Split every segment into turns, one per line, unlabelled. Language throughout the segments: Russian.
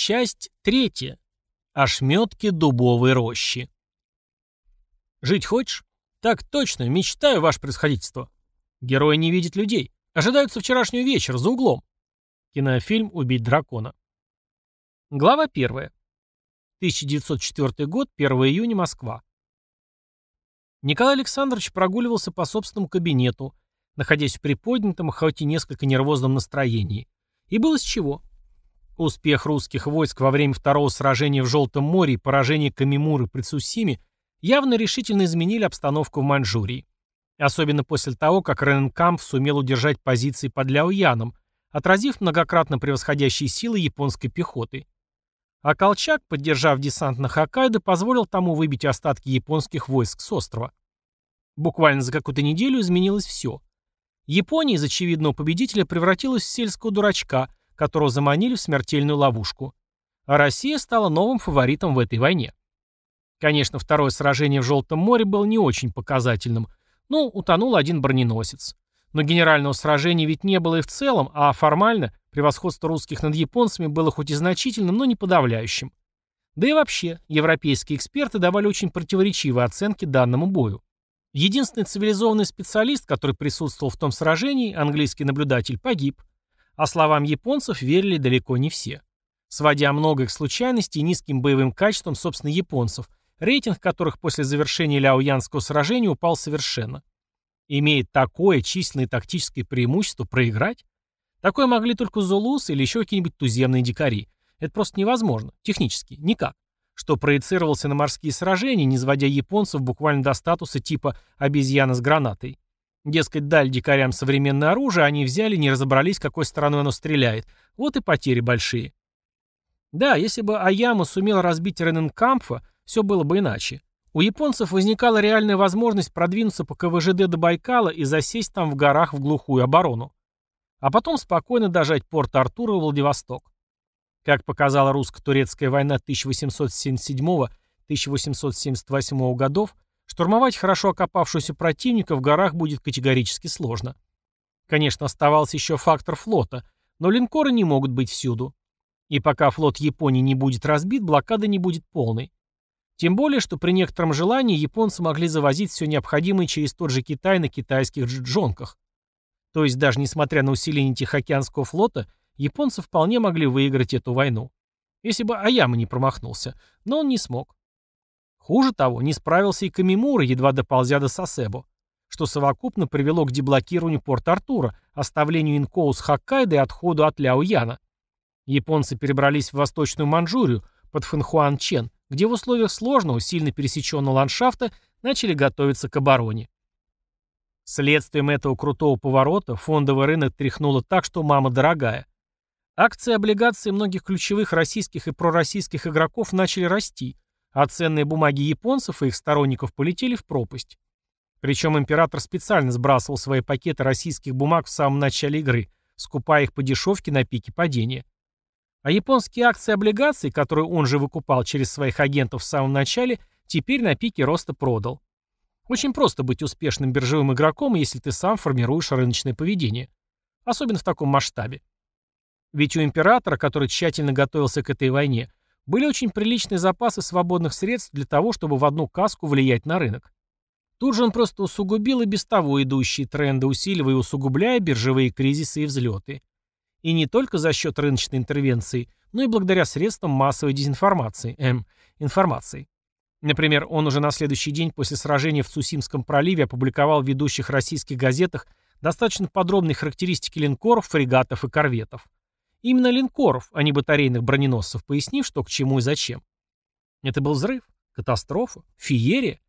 Часть третья. Ошметки дубовой рощи. Жить хочешь? Так точно, мечтаю, ваше происходительство. Герои не видят людей. Ожидаются вчерашнего вечера, за углом. Кинофильм «Убить дракона». Глава первая. 1904 год, 1 июня, Москва. Николай Александрович прогуливался по собственному кабинету, находясь в приподнятом, хоть и несколько нервозном настроении. И было с чего. Успех русских войск во время второго сражения в Желтом море и поражение Камимуры при Цусиме явно решительно изменили обстановку в Маньчжурии. Особенно после того, как Рененкамп сумел удержать позиции под Ляояном, отразив многократно превосходящие силы японской пехоты. А Колчак, поддержав десант на Хоккайдо, позволил тому выбить остатки японских войск с острова. Буквально за какую-то неделю изменилось все. Япония из очевидного победителя превратилась в сельского дурачка, которого заманили в смертельную ловушку. А Россия стала новым фаворитом в этой войне. Конечно, второе сражение в Желтом море было не очень показательным. Ну, утонул один броненосец. Но генерального сражения ведь не было и в целом, а формально превосходство русских над японцами было хоть и значительным, но не подавляющим. Да и вообще, европейские эксперты давали очень противоречивые оценки данному бою. Единственный цивилизованный специалист, который присутствовал в том сражении, английский наблюдатель, погиб. А словам японцев верили далеко не все. Сводя многое к случайности и низким боевым качествам, собственно, японцев, рейтинг которых после завершения Ляоянского сражения упал совершенно. Имеет такое численное тактическое преимущество проиграть? Такое могли только Зулус или еще какие-нибудь туземные дикари. Это просто невозможно. Технически. Никак. Что проецировался на морские сражения, не сводя японцев буквально до статуса типа обезьяна с гранатой. Дескать, дали дикарям современное оружие, они взяли, не разобрались, какой стороной оно стреляет. Вот и потери большие. Да, если бы Аяма сумел разбить Рененкампфа, все было бы иначе. У японцев возникала реальная возможность продвинуться по КВЖД до Байкала и засесть там в горах в глухую оборону. А потом спокойно дожать порт Артура и Владивосток. Как показала русско-турецкая война 1877-1878 годов, Штурмовать хорошо окопавшуюся противника в горах будет категорически сложно. Конечно, оставался еще фактор флота, но линкоры не могут быть всюду. И пока флот Японии не будет разбит, блокада не будет полной. Тем более, что при некотором желании японцы могли завозить все необходимое через тот же Китай на китайских джонках. То есть даже несмотря на усиление Тихоокеанского флота, японцы вполне могли выиграть эту войну. Если бы Аяма не промахнулся, но он не смог. Хуже того, не справился и Камимура, едва доползя до Сосебо, что совокупно привело к деблокированию Порт-Артура, оставлению Инкоу с Хоккайдо и отходу от Ляояна. Японцы перебрались в Восточную Манчжурию, под Фэнхуан-Чен, где в условиях сложного, сильно пересеченного ландшафта начали готовиться к обороне. Следствием этого крутого поворота фондовый рынок тряхнуло так, что мама дорогая. Акции и облигации многих ключевых российских и пророссийских игроков начали расти, а ценные бумаги японцев и их сторонников полетели в пропасть. Причем император специально сбрасывал свои пакеты российских бумаг в самом начале игры, скупая их по дешевке на пике падения. А японские акции и облигации, которые он же выкупал через своих агентов в самом начале, теперь на пике роста продал. Очень просто быть успешным биржевым игроком, если ты сам формируешь рыночное поведение. Особенно в таком масштабе. Ведь у императора, который тщательно готовился к этой войне, были очень приличные запасы свободных средств для того, чтобы в одну каску влиять на рынок. Тут же он просто усугубил и без того идущие тренды, усиливая и усугубляя биржевые кризисы и взлеты. И не только за счет рыночной интервенции, но и благодаря средствам массовой дезинформации, эм, информации. Например, он уже на следующий день после сражения в Цусимском проливе опубликовал в ведущих российских газетах достаточно подробные характеристики линкоров, фрегатов и корветов. Именно линкоров, а не батарейных броненосцев, пояснив, что к чему и зачем. Это был взрыв, катастрофа, феерия.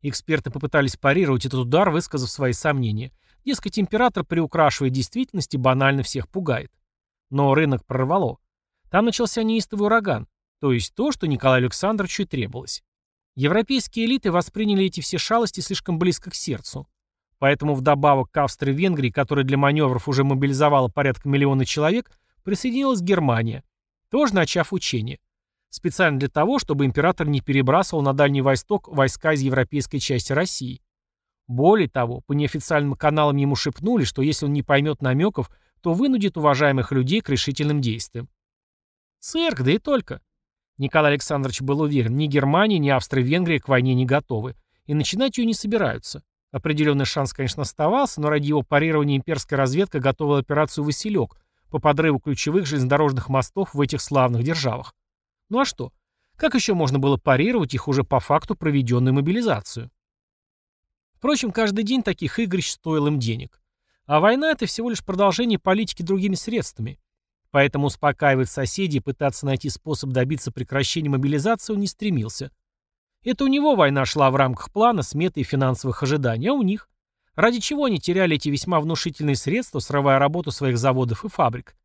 Эксперты попытались парировать этот удар, высказав свои сомнения. Дескать, император приукрашивает действительность и банально всех пугает. Но рынок прорвало. Там начался неистовый ураган, то есть то, что Николаю Александровичу и требовалось. Европейские элиты восприняли эти все шалости слишком близко к сердцу. Поэтому вдобавок к Австрии-Венгрии, которая для маневров уже мобилизовала порядка миллиона человек, присоединилась Германия, тоже начав учение. Специально для того, чтобы император не перебрасывал на Дальний Восток войска из европейской части России. Более того, по неофициальным каналам ему шепнули, что если он не поймет намеков, то вынудит уважаемых людей к решительным действиям. Цирк, да и только. Николай Александрович был уверен, ни Германия, ни Австро-Венгрия к войне не готовы, и начинать ее не собираются. Определенный шанс, конечно, оставался, но ради его парирования имперская разведка готовила операцию «Василек» по подрыву ключевых железнодорожных мостов в этих славных державах. Ну а что? Как еще можно было парировать их уже по факту проведенную мобилизацию? Впрочем, каждый день таких игрищ стоил им денег. А война — это всего лишь продолжение политики другими средствами. Поэтому успокаивать соседей и пытаться найти способ добиться прекращения мобилизации он не стремился – это у него война шла в рамках плана, сметы и финансовых ожиданий, а у них? Ради чего они теряли эти весьма внушительные средства, срывая работу своих заводов и фабрик?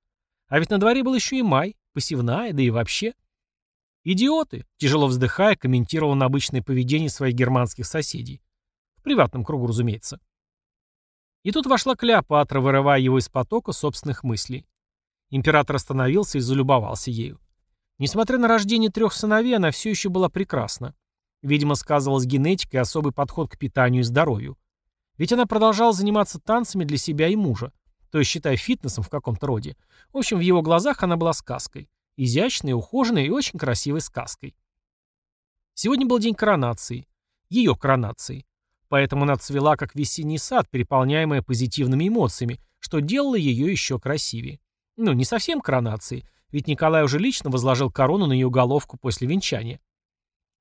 А ведь на дворе был еще и май, посевная, да и вообще. «Идиоты!» – тяжело вздыхая, комментировал он обычное поведение своих германских соседей. В приватном кругу, разумеется. И тут вошла Клеопатра, вырывая его из потока собственных мыслей. Император остановился и залюбовался ею. Несмотря на рождение трех сыновей, она все еще была прекрасна. Видимо, сказывалась генетика и особый подход к питанию и здоровью. Ведь она продолжала заниматься танцами для себя и мужа. То есть, считая фитнесом в каком-то роде. В общем, в его глазах она была сказкой. Изящной, ухоженной и очень красивой сказкой. Сегодня был день коронации. Ее коронации. Поэтому она цвела, как весенний сад, переполняемая позитивными эмоциями, что делало ее еще красивее. Ну, не совсем коронации, ведь Николай уже лично возложил корону на ее головку после венчания.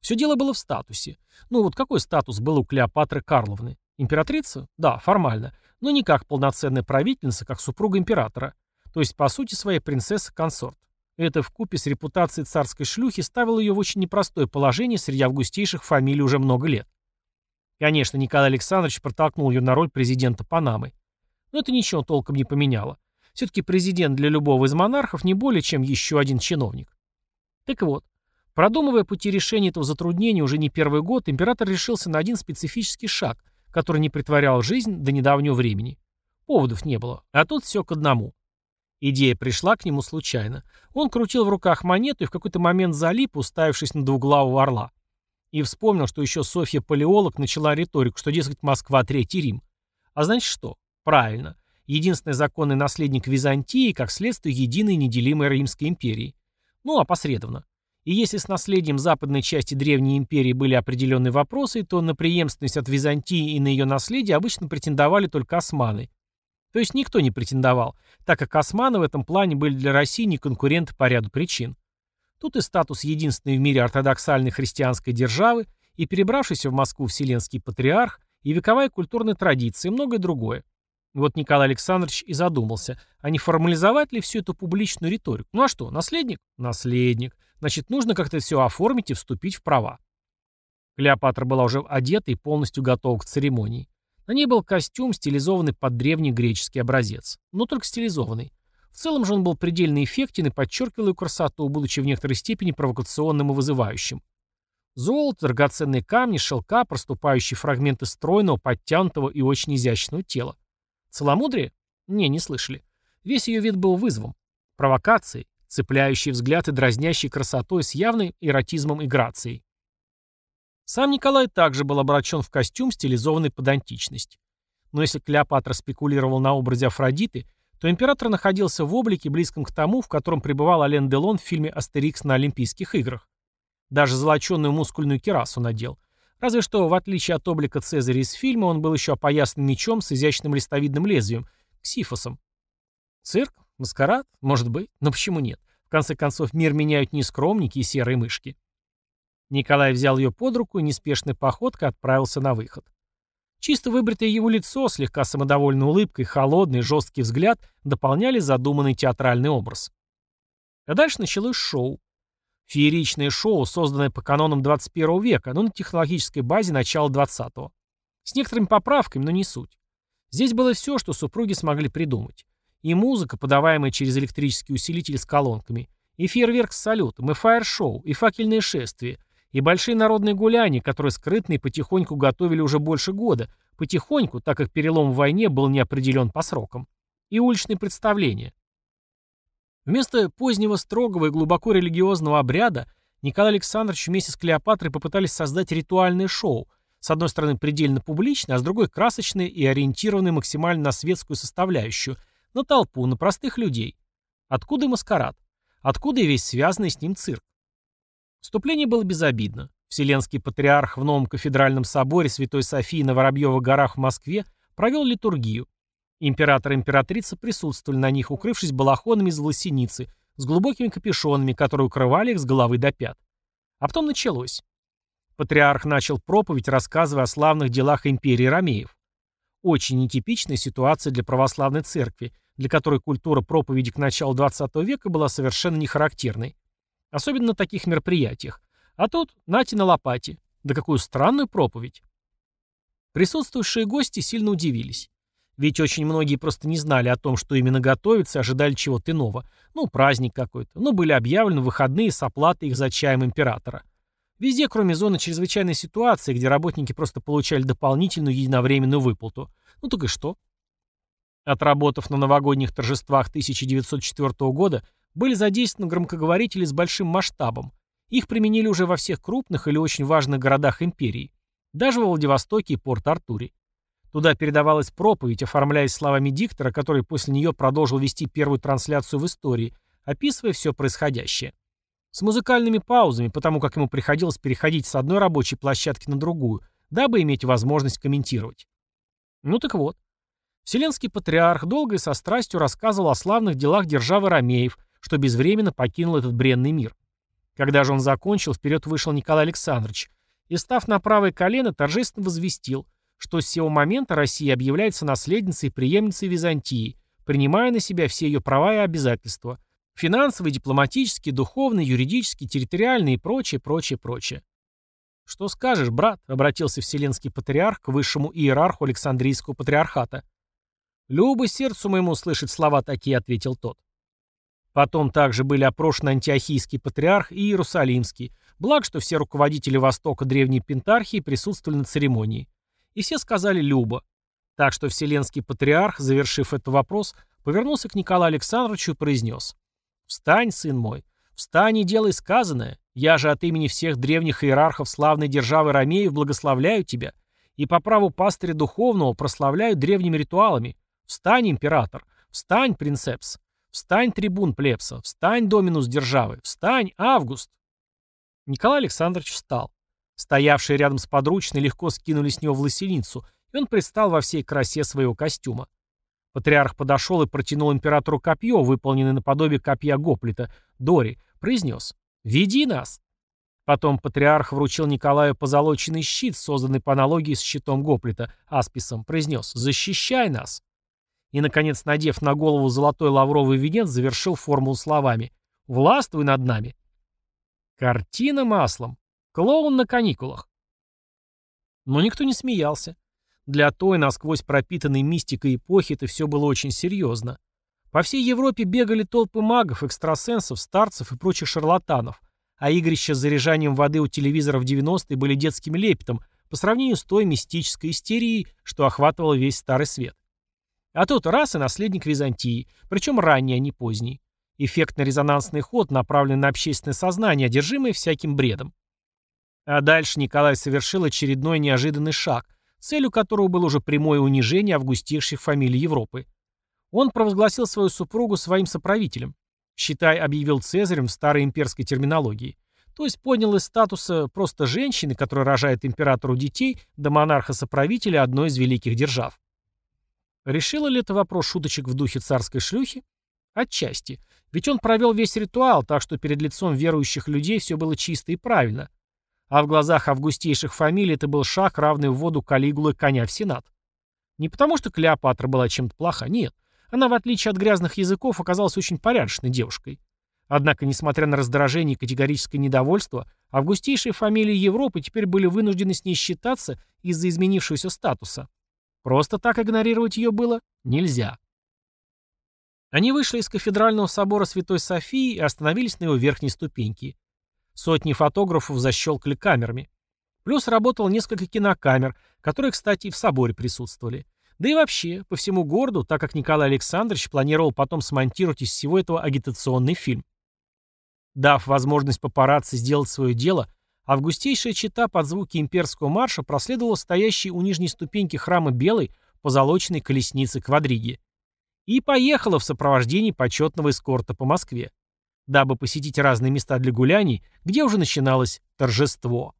Все дело было в статусе. Ну вот какой статус был у Клеопатры Карловны? Императрица? Да, формально. Но не как полноценная правительница, как супруга императора. То есть, по сути, своей принцесса-консорт. Это в купе с репутацией царской шлюхи ставило ее в очень непростое положение среди августейших фамилий уже много лет. Конечно, Николай Александрович протолкнул ее на роль президента Панамы. Но это ничего толком не поменяло. Все-таки президент для любого из монархов не более чем еще один чиновник. Так вот, Продумывая пути решения этого затруднения уже не первый год, император решился на один специфический шаг, который не притворял жизнь до недавнего времени. Поводов не было, а тут все к одному. Идея пришла к нему случайно. Он крутил в руках монету и в какой-то момент залип, уставившись на двуглавого орла. И вспомнил, что еще Софья Палеолог начала риторику, что, дескать, Москва – Третий Рим. А значит что? Правильно. Единственный законный наследник Византии, как следствие, единой неделимой Римской империи. Ну, опосредованно. И если с наследием западной части Древней империи были определенные вопросы, то на преемственность от Византии и на ее наследие обычно претендовали только османы. То есть никто не претендовал, так как османы в этом плане были для России не конкуренты по ряду причин. Тут и статус единственной в мире ортодоксальной христианской державы, и перебравшийся в Москву Вселенский патриарх, и вековая культурная традиция, и многое другое. Вот Николай Александрович и задумался, а не формализовать ли всю эту публичную риторику? Ну а что, наследник? Наследник. Значит, нужно как-то все оформить и вступить в права. Клеопатра была уже одета и полностью готова к церемонии. На ней был костюм, стилизованный под древний греческий образец. Но только стилизованный. В целом же он был предельно эффектен и подчеркивал ее красоту, будучи в некоторой степени провокационным и вызывающим. Золото, драгоценные камни, шелка, проступающие фрагменты стройного, подтянутого и очень изящного тела. Целомудрие? Не, не слышали. Весь ее вид был вызовом, провокацией, цепляющий взгляд и дразнящий красотой с явным эротизмом и грацией. Сам Николай также был обращен в костюм, стилизованный под античность. Но если Клеопатра спекулировала на образе Афродиты, то император находился в облике, близком к тому, в котором пребывал Ален Делон в фильме «Астерикс на Олимпийских играх». Даже золоченую мускульную кирасу надел. Разве что, в отличие от облика Цезаря из фильма, он был еще опоясан мечом с изящным листовидным лезвием, ксифосом. Цирк? Маскарад? Может быть. Но почему нет? В конце концов, мир меняют не скромники и серые мышки. Николай взял ее под руку и неспешной походкой отправился на выход. Чисто выбритое его лицо, слегка самодовольной улыбкой, холодный, жесткий взгляд дополняли задуманный театральный образ. А дальше началось шоу. Фееричное шоу, созданное по канонам 21 века, но на технологической базе начала 20-го. С некоторыми поправками, но не суть. Здесь было все, что супруги смогли придумать. И музыка, подаваемая через электрический усилитель с колонками, и фейерверк с салютом, и фаер-шоу, и факельные шествия, и большие народные гуляния, которые скрытно и потихоньку готовили уже больше года, потихоньку, так как перелом в войне был не определен по срокам, и уличные представления. Вместо позднего строгого и глубоко религиозного обряда Николай Александрович вместе с Клеопатрой попытались создать ритуальное шоу, с одной стороны предельно публичное, а с другой красочное и ориентированное максимально на светскую составляющую – на толпу, на простых людей. Откуда и маскарад? откуда и весь связанный с ним цирк. Вступление было безобидно. Вселенский патриарх в новом кафедральном соборе Святой Софии на Воробьевых горах в Москве провел литургию. Император и императрица присутствовали на них, укрывшись балахонами из власеницы, с глубокими капюшонами, которые укрывали их с головы до пят. А потом началось. Патриарх начал проповедь, рассказывая о славных делах империи Ромеев. Очень нетипичная ситуация для православной церкви, для которой культура проповеди к началу XX века была совершенно не характерной. Особенно на таких мероприятиях. А тут нате на лопате. Да какую странную проповедь. Присутствующие гости сильно удивились. Ведь очень многие просто не знали о том, что именно готовится, ожидали чего-то иного. Ну, праздник какой-то. Ну, были объявлены выходные с оплатой их за чаем императора. Везде, кроме зоны чрезвычайной ситуации, где работники просто получали дополнительную единовременную выплату. Ну так и что? Отработав на новогодних торжествах 1904 года, были задействованы громкоговорители с большим масштабом. Их применили уже во всех крупных или очень важных городах империи. Даже во Владивостоке и Порт-Артуре. Туда передавалась проповедь, оформляясь словами диктора, который после нее продолжил вести первую трансляцию в истории, описывая все происходящее. С музыкальными паузами, потому как ему приходилось переходить с одной рабочей площадки на другую, дабы иметь возможность комментировать. Ну так вот. Вселенский патриарх долго и со страстью рассказывал о славных делах державы Ромеев, что безвременно покинул этот бренный мир. Когда же он закончил, вперед вышел Николай Александрович и, став на правое колено, торжественно возвестил – что с сего момента Россия объявляется наследницей и преемницей Византии, принимая на себя все ее права и обязательства – финансовые, дипломатические, духовные, юридические, территориальные и прочее, прочее, прочее. «Что скажешь, брат?» – обратился Вселенский патриарх к высшему иерарху Александрийского патриархата. «Любо сердцу моему слышать слова такие», — ответил тот. Потом также были опрошены антиохийский патриарх и Иерусалимский, благо, что все руководители Востока Древней Пентархии присутствовали на церемонии и все сказали «Люба». Так что Вселенский Патриарх, завершив этот вопрос, повернулся к Николаю Александровичу и произнес «Встань, сын мой, встань и делай сказанное. Я же от имени всех древних иерархов славной державы Ромеев благословляю тебя и по праву пастыря духовного прославляю древними ритуалами. Встань, император, встань, принцепс, встань, трибун плебса, встань, доминус державы, встань, Август». Николай Александрович встал. Стоявшие рядом с подручной легко скинули с него власеницу, и он предстал во всей красе своего костюма. Патриарх подошел и протянул императору копье, выполненное наподобие копья Гоплита, Дори, произнес «Веди нас!». Потом патриарх вручил Николаю позолоченный щит, созданный по аналогии с щитом Гоплита, асписом, произнес «Защищай нас!». И, наконец, надев на голову золотой лавровый венец, завершил формулу словами «Властвуй над нами!». Картина маслом. Клоун на каникулах. Но никто не смеялся. Для той, насквозь пропитанной мистикой эпохи, это все было очень серьезно. По всей Европе бегали толпы магов, экстрасенсов, старцев и прочих шарлатанов, а игрища с заряжанием воды у телевизора в 90-е были детским лепетом по сравнению с той мистической истерией, что охватывала весь Старый Свет. А тут раз и наследник Византии, причем ранний, а не поздний. Эффектно-резонансный ход, направленный на общественное сознание, одержимое всяким бредом. А дальше Николай совершил очередной неожиданный шаг, целью которого было уже прямое унижение августейших фамилий Европы. Он провозгласил свою супругу своим соправителем. Считай, объявил Цезарем в старой имперской терминологии. То есть поднял из статуса просто женщины, которая рожает императору детей, до монарха-соправителя одной из великих держав. Решила ли это вопрос шуточек в духе царской шлюхи? Отчасти. Ведь он провел весь ритуал, так что перед лицом верующих людей все было чисто и правильно. А в глазах августейших фамилий это был шаг, равный вводу Калигулы коня в Сенат. Не потому, что Клеопатра была чем-то плоха, нет. Она, в отличие от грязных языков, оказалась очень порядочной девушкой. Однако, несмотря на раздражение и категорическое недовольство, августейшие фамилии Европы теперь были вынуждены с ней считаться из-за изменившегося статуса. Просто так игнорировать ее было нельзя. Они вышли из кафедрального собора Святой Софии и остановились на его верхней ступеньке. Сотни фотографов защелкали камерами. Плюс работало несколько кинокамер, которые, кстати, и в соборе присутствовали. Да и вообще, по всему городу, так как Николай Александрович планировал потом смонтировать из всего этого агитационный фильм. Дав возможность папарацци сделать свое дело, августейшая чита под звуки имперского марша проследовала стоящей у нижней ступеньки храма Белой позолоченной колесницы квадриги. И поехала в сопровождении почетного эскорта по Москве. Дабы посетить разные места для гуляний, где уже начиналось торжество.